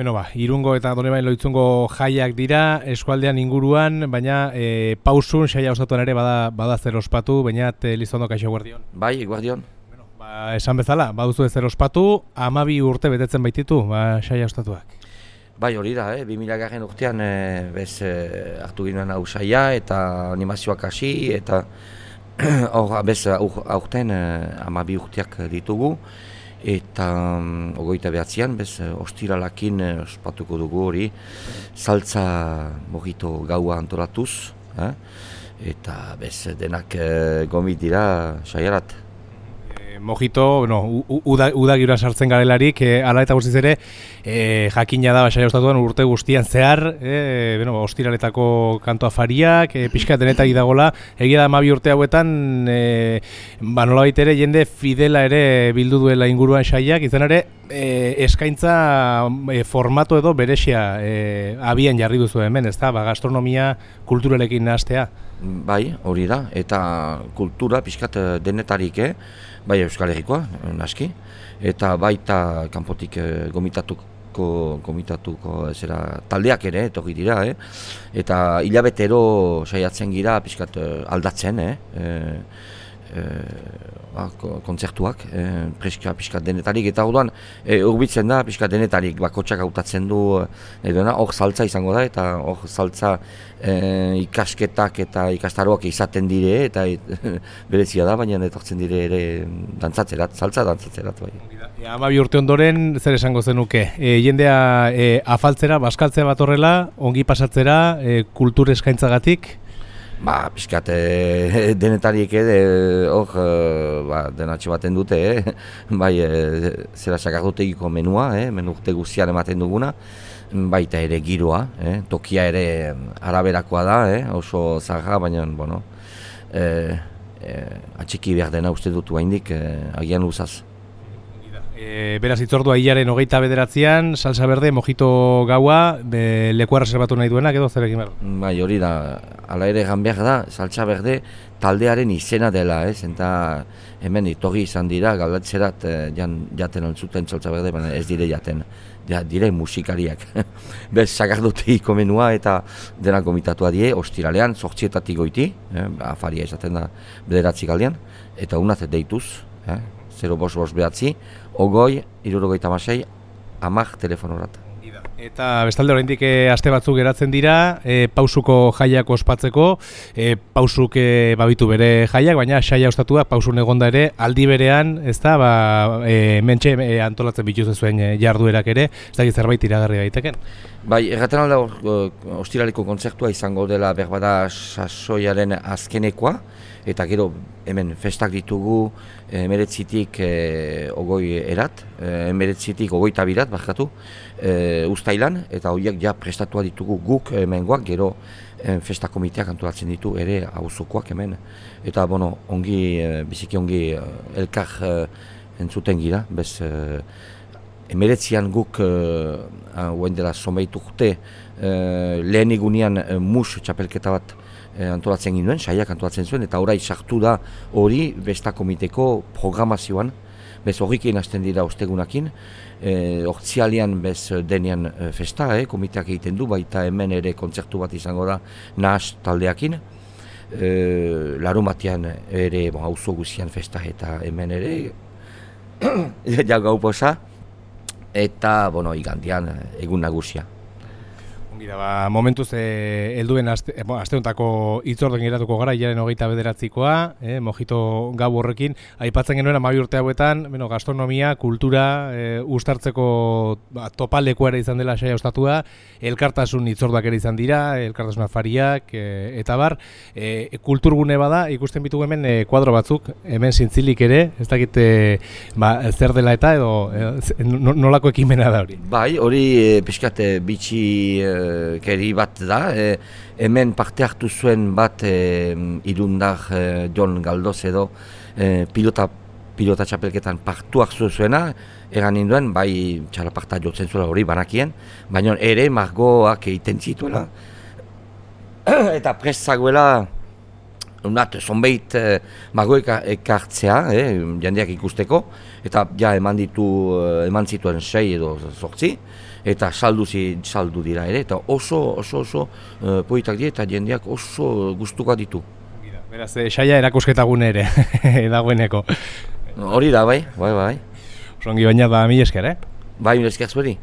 Beno ba, irungo eta done bain loitzungo jaiak dira, eskualdean inguruan, baina e, pausun, saia osatuan ere bada, bada zer ospatu, baina te lizondo kaixo guardion. Bai, guardion. Bueno, ba, esan bezala, baduzu zer ospatu, amabi urte betetzen baititu, ba, saia ostatuak. Bai, hori da, eh? 2000 garen urtean e, bez e, hartu ginoen hau saia eta animazioak hasi eta hor, bez aurten e, amabi urteak ditugu eta um, ogoita behatzean, bez, eh, ostiralakin eh, ospatuko dugu hori, saltza mojito gaua antolatuz, eh? eta bez, denak eh, gomit dira saiarat mojito, bueno, uda, uda sartzen garelarik, e, ala eta guztiz ere, e, jakina da basaia ostatuan urte guztian zehar, e, bueno, ostiraletako kanto afariak, e, pixka denetak idagola, egia da mabi urte hauetan, e, ba nola ere, jende fidela ere bildu duela inguruan saiak, izan ere, e, eskaintza e, formatu edo beresia e, abian jarri duzu hemen, ez da, ba, gastronomia kulturalekin nahaztea. Bai, hori da, eta kultura pixkat denetarik, eh? bai Euskal Herrikoa, naski, eta baita kanpotik eh, gomitatuko, gomitatuko zera, taldeak ere, etorri dira, eh? eta hilabetero saiatzen gira pixkat eh, aldatzen, eh? E, e, ba, kontzertuak, e, preska pixkat denetarik, eta orduan e, urbitzen da pixkat denetarik, bakotxak hautatzen du, edona, hor saltza izango da, eta hor saltza e, ikasketak eta ikastaroak izaten dire, eta e, berezia da, baina etortzen dire ere dantzatzerat, saltza dantzatzerat. Bai. Ja, ama bi urte ondoren, zer esango zenuke, e, jendea e, afaltzera, baskaltzea bat horrela, ongi pasatzera, e, kultur eskaintzagatik, Ba, pixkat, e, denetarik ere, hor, e, ba, denatxe baten dute, e, bai, e, zera sakardotegiko menua, e, menu urte guztian ematen duguna, baita ere giroa, e, tokia ere araberakoa da, e, oso zaga, baina, bueno, e, e, atxiki behar dena uste dut haindik, e, agian uzaz. E, beraz itzordua hilaren hogeita bederatzean, salsa berde, mojito gaua, be, lekuarra zerbatu nahi duenak edo zer egin behar? Bai, hori da, ala ere gan behar da, salsa berde taldearen izena dela, ez? Eta hemen itogi izan dira, galdatzerat e, jan, jaten ontzuten salsa berde, baina ez dire jaten, ja, dire musikariak. Bez, sakardute menua eta dena komitatua die, ostiralean, sortzietatik goiti, eh, afaria izaten da bederatzik aldean, eta unat deituz, eh, 0 bos bos behatzi, ogoi, irurogeita masei, amak telefonorat. Eta bestalde oraindik e, aste batzuk geratzen dira, e, pausuko jaiak ospatzeko, e, pausuk e, babitu bere jaiak, baina saia ostatua pausun egonda ere, aldi berean, ez da, ba, e, mentxe e, antolatzen bituzu zuen jarduerak ere, ez da zerbait iragarri daiteken? Bai, erraten alda ostiraliko kontzertua izango dela berbada sasoiaren azkenekoa, eta gero hemen festak ditugu emeretzitik e, ogoi erat, emeretzitik ogoi tabirat, bakatu, e, ustailan, eta horiek ja prestatua ditugu guk hemengoak, gero e, festa komiteak antolatzen ditu ere auzokoak hemen. Eta, bueno, ongi, e, biziki ongi elkar e, entzuten gira, bez, emeretzian guk uh, dela someitu jute uh, lehen egunean mus txapelketa bat antolatzen ginen, saiak antolatzen zuen, eta orai sartu da hori besta komiteko programazioan, bez horrik hasten dira ostegunakin, hortzialian uh, bez denean uh, festa, eh, komiteak egiten du, baita hemen ere kontzertu bat izango da nahas taldeakin, larun batean ere bon, guzian festa eta hemen ere, ja gau posa, eta bueno, igandian egun nagusia. Mira, ba, momentuz eh, helduen eh, aste hontako itzorden geratuko gara, hilaren hogeita bederatzikoa, eh, mojito gau horrekin. Aipatzen genuen amabi urte hauetan, bueno, gastronomia, kultura, eh, ustartzeko ba, topaleko ere izan dela saia ostatua, elkartasun itzordak ere izan dira, elkartasun afariak, eh, eta bar, eh, kulturgune bada, ikusten bitu hemen eh, kuadro batzuk, hemen zintzilik ere, ez dakit eh, ba, zer dela eta, edo eh, nolako ekimena da hori? Bai, hori eh, pixkate bitxi eh, keri bat da, e, hemen parte hartu zuen bat e, irundar e, John Galdoz edo e, pilota, pilota txapelketan partu hartu zuena, egan ninduen, bai txalaparta jotzen zuela hori banakien, baina ere margoak egiten zituela, eta prestaguela, Unat, zonbeit eh, margoek ekartzea, eh, jendeak ikusteko, eta ja eman ditu, eman zituen sei edo sortzi, eta saldu, zi, saldu dira ere, eta oso, oso, oso uh, poitak dira eta jendeak oso gustuko ditu. Beraz, e, saia erakusketagun ere, dagoeneko. Hori da, bai, bai, bai. Osongi baina da mi esker, eh? Bai, esker zueri.